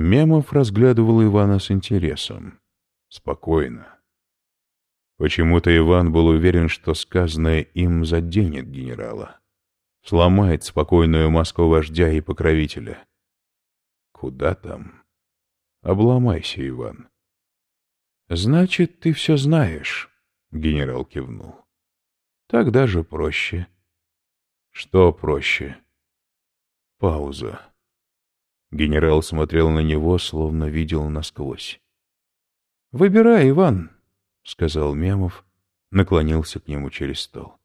Мемов разглядывал Ивана с интересом. Спокойно. Почему-то Иван был уверен, что сказанное им заденет генерала. Сломает спокойную Москву вождя и покровителя. Куда там? Обломайся, Иван. Значит, ты все знаешь, — генерал кивнул. Тогда же проще. Что проще? Пауза. Генерал смотрел на него, словно видел насквозь. — Выбирай, Иван, — сказал Мемов, наклонился к нему через стол.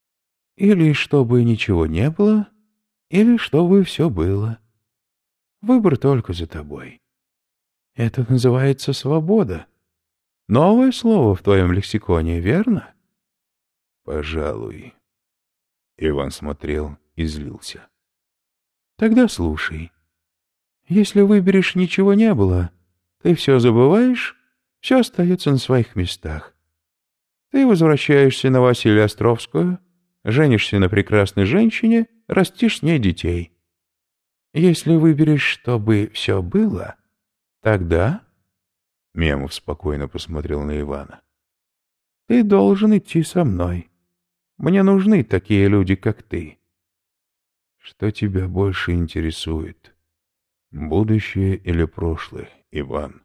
— Или чтобы ничего не было, или чтобы все было. Выбор только за тобой. Это называется свобода. Новое слово в твоем лексиконе, верно? — Пожалуй. Иван смотрел и злился. — Тогда слушай. — если выберешь «ничего не было», ты все забываешь, все остается на своих местах. Ты возвращаешься на Василия Островскую, женишься на прекрасной женщине, растишь с ней детей. Если выберешь, чтобы все было, тогда...» Мемов спокойно посмотрел на Ивана. «Ты должен идти со мной. Мне нужны такие люди, как ты». «Что тебя больше интересует?» Будущее или прошлое, Иван?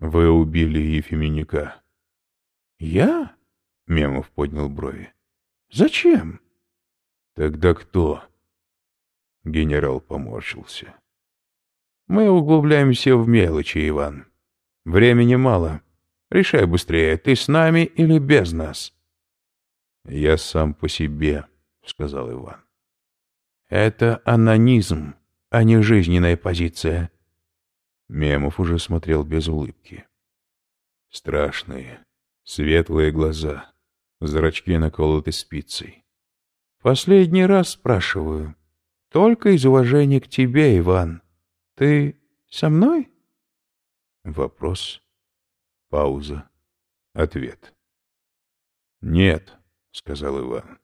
Вы убили Ефименика. Я? Мемов поднял брови. Зачем? Тогда кто? Генерал поморщился. Мы углубляемся в мелочи, Иван. Времени мало. Решай быстрее, ты с нами или без нас? Я сам по себе, сказал Иван. Это анонизм, а не жизненная позиция. Мемов уже смотрел без улыбки. Страшные, светлые глаза, зрачки наколоты спицей. Последний раз спрашиваю. Только из уважения к тебе, Иван. Ты со мной? Вопрос. Пауза. Ответ. «Нет», — сказал Иван.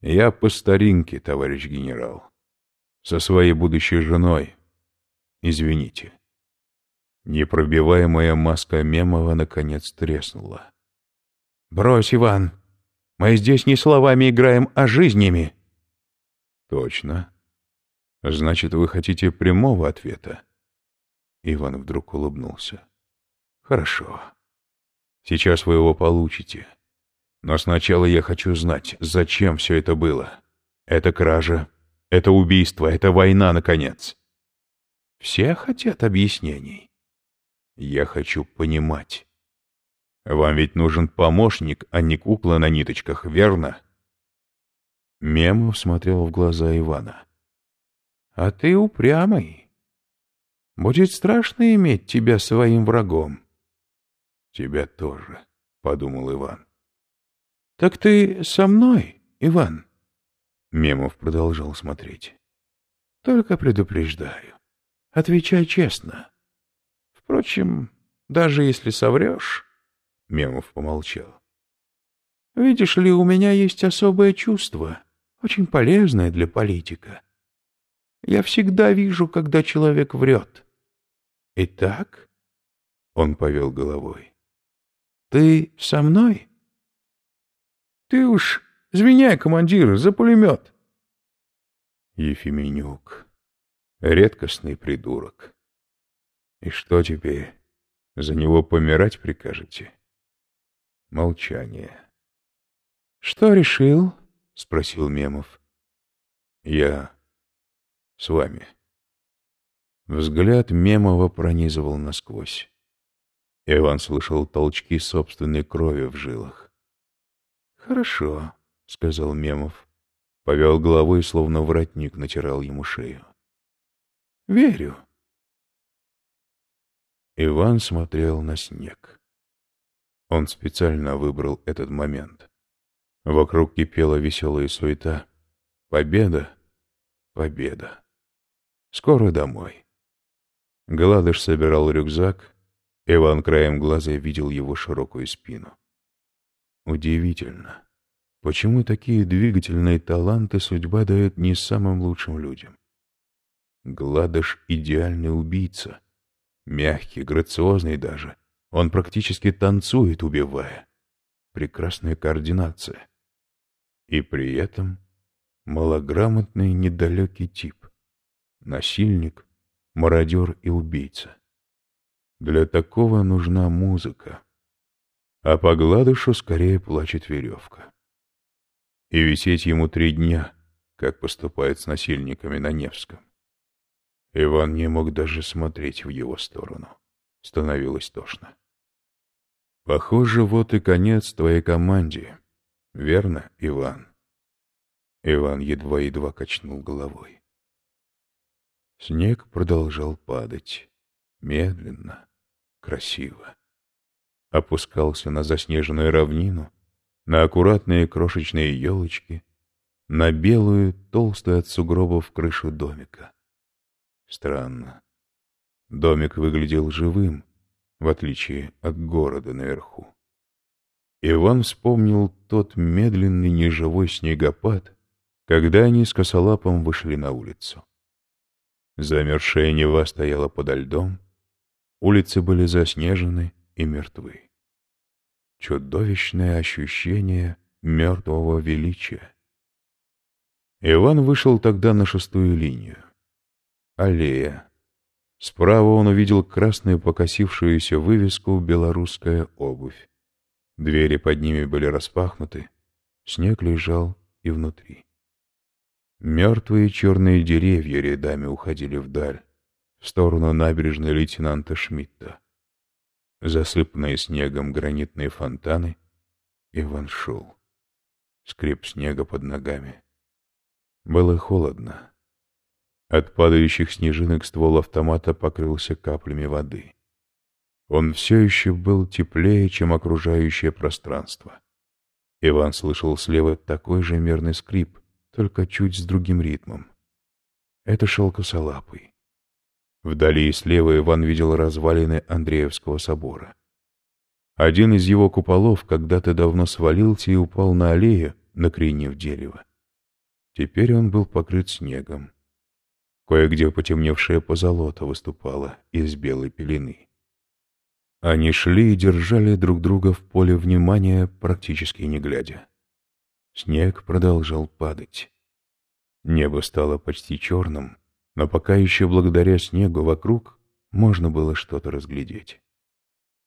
«Я по старинке, товарищ генерал со своей будущей женой. Извините. Непробиваемая маска Мемова наконец треснула. «Брось, Иван! Мы здесь не словами играем, а жизнями!» «Точно. Значит, вы хотите прямого ответа?» Иван вдруг улыбнулся. «Хорошо. Сейчас вы его получите. Но сначала я хочу знать, зачем все это было. Это кража, это убийство, это война, наконец. Все хотят объяснений. Я хочу понимать. Вам ведь нужен помощник, а не кукла на ниточках, верно? Мемов смотрел в глаза Ивана. А ты упрямый. Будет страшно иметь тебя своим врагом. Тебя тоже, — подумал Иван. Так ты со мной, Иван? Мемов продолжал смотреть. «Только предупреждаю. Отвечай честно. Впрочем, даже если соврешь...» Мемов помолчал. «Видишь ли, у меня есть особое чувство, очень полезное для политика. Я всегда вижу, когда человек врет. Итак...» Он повел головой. «Ты со мной?» «Ты уж Звеняй, командир, за пулемет. Ефименюк. Редкостный придурок. И что теперь? За него помирать прикажете? Молчание. Что решил? Спросил Мемов. Я с вами. Взгляд Мемова пронизывал насквозь. Иван слышал толчки собственной крови в жилах. «Хорошо», — сказал Мемов. Повел головой, словно воротник натирал ему шею. «Верю». Иван смотрел на снег. Он специально выбрал этот момент. Вокруг кипела веселая суета. Победа, победа. Скоро домой. Гладыш собирал рюкзак. Иван краем глаза видел его широкую спину. Удивительно. Почему такие двигательные таланты судьба дает не самым лучшим людям? Гладыш — идеальный убийца. Мягкий, грациозный даже. Он практически танцует, убивая. Прекрасная координация. И при этом малограмотный, недалекий тип. Насильник, мародер и убийца. Для такого нужна музыка. А по гладышу скорее плачет веревка. И висеть ему три дня, как поступает с насильниками на Невском. Иван не мог даже смотреть в его сторону. Становилось тошно. Похоже, вот и конец твоей команде. Верно, Иван? Иван едва-едва качнул головой. Снег продолжал падать. Медленно, красиво. Опускался на заснеженную равнину, на аккуратные крошечные елочки, на белую, толстую от сугробов крышу домика. Странно. Домик выглядел живым, в отличие от города наверху. Иван вспомнил тот медленный неживой снегопад, когда они с косолапом вышли на улицу. Замерзшая Нева стояла подо льдом, улицы были заснежены и мертвы. Чудовищное ощущение мертвого величия. Иван вышел тогда на шестую линию. Аллея. Справа он увидел красную покосившуюся вывеску «Белорусская обувь». Двери под ними были распахнуты, снег лежал и внутри. Мертвые черные деревья рядами уходили вдаль, в сторону набережной лейтенанта Шмидта. Засыпанные снегом гранитные фонтаны, Иван шел. Скрип снега под ногами. Было холодно. От падающих снежинок ствол автомата покрылся каплями воды. Он все еще был теплее, чем окружающее пространство. Иван слышал слева такой же мерный скрип, только чуть с другим ритмом. Это шел косолапый. Вдали и слева Иван видел развалины Андреевского собора. Один из его куполов когда-то давно свалился и упал на аллею, накренив дерево. Теперь он был покрыт снегом. Кое-где потемневшая позолота выступала из белой пелены. Они шли и держали друг друга в поле внимания, практически не глядя. Снег продолжал падать. Небо стало почти черным, но пока еще благодаря снегу вокруг можно было что-то разглядеть.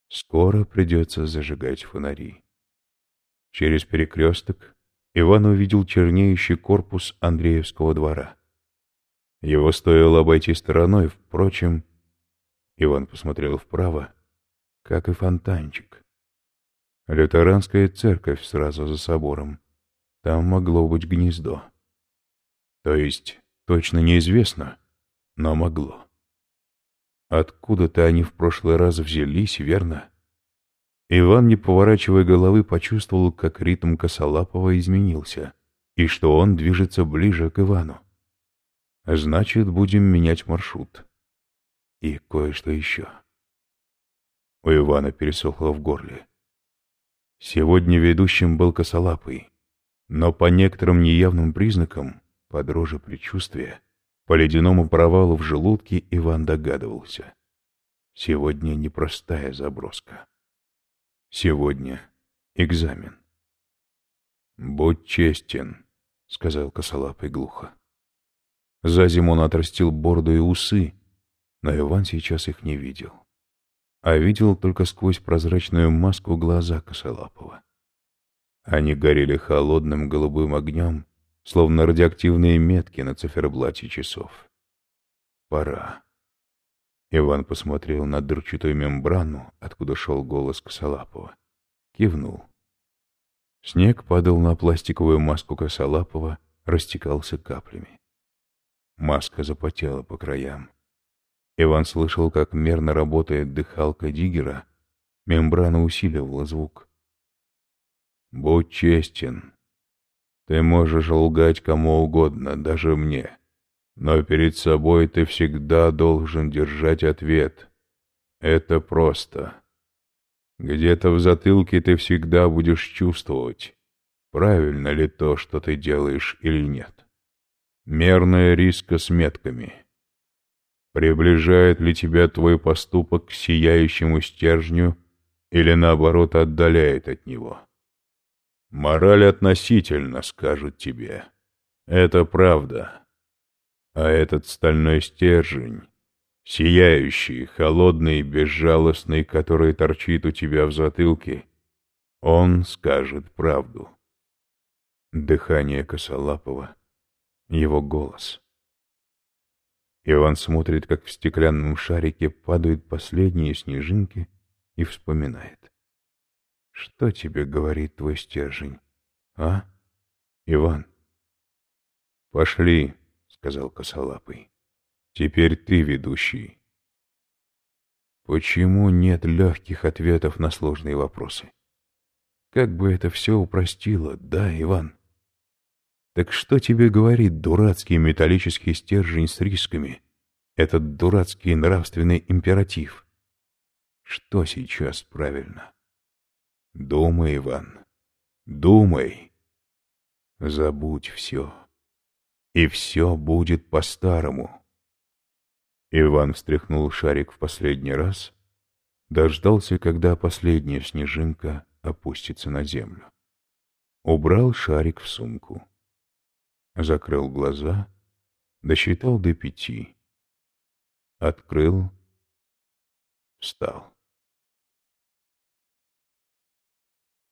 Скоро придется зажигать фонари. Через перекресток Иван увидел чернеющий корпус Андреевского двора. Его стоило обойти стороной, впрочем, Иван посмотрел вправо, как и фонтанчик. Лютеранская церковь сразу за собором. Там могло быть гнездо. То есть, точно неизвестно, но могло. Откуда-то они в прошлый раз взялись, верно? Иван, не поворачивая головы, почувствовал, как ритм Косолапова изменился, и что он движется ближе к Ивану. Значит, будем менять маршрут. И кое-что еще. У Ивана пересохло в горле. Сегодня ведущим был косолапый, но по некоторым неявным признакам, по дрожи предчувствия, по ледяному провалу в желудке Иван догадывался. Сегодня непростая заброска. Сегодня экзамен. «Будь честен», — сказал косолапый глухо. За зиму он отрастил бороду и усы, но Иван сейчас их не видел. А видел только сквозь прозрачную маску глаза Косолапова. Они горели холодным голубым огнем, словно радиоактивные метки на циферблате часов. Пора. Иван посмотрел на дырчатую мембрану, откуда шел голос Косолапова. Кивнул. Снег падал на пластиковую маску Косолапова, растекался каплями. Маска запотела по краям. Иван слышал, как мерно работает дыхалка Диггера. Мембрана усиливала звук. «Будь честен. Ты можешь лгать кому угодно, даже мне. Но перед собой ты всегда должен держать ответ. Это просто. Где-то в затылке ты всегда будешь чувствовать, правильно ли то, что ты делаешь или нет. Мерная риска с метками. Приближает ли тебя твой поступок к сияющему стержню или, наоборот, отдаляет от него? Мораль относительно, скажут тебе. Это правда. А этот стальной стержень, сияющий, холодный, безжалостный, который торчит у тебя в затылке, он скажет правду. Дыхание Косолапова, его голос. Иван смотрит, как в стеклянном шарике падают последние снежинки и вспоминает. Что тебе говорит твой стержень, а, Иван? Пошли, сказал Косолапый. Теперь ты ведущий. Почему нет легких ответов на сложные вопросы? Как бы это все упростило, да, Иван? Так что тебе говорит дурацкий металлический стержень с рисками, этот дурацкий нравственный императив? Что сейчас правильно? Думай, Иван, думай. Забудь все. И все будет по-старому. Иван встряхнул шарик в последний раз, дождался, когда последняя снежинка опустится на землю. Убрал шарик в сумку. Закрыл глаза, досчитал до пяти. Открыл, встал.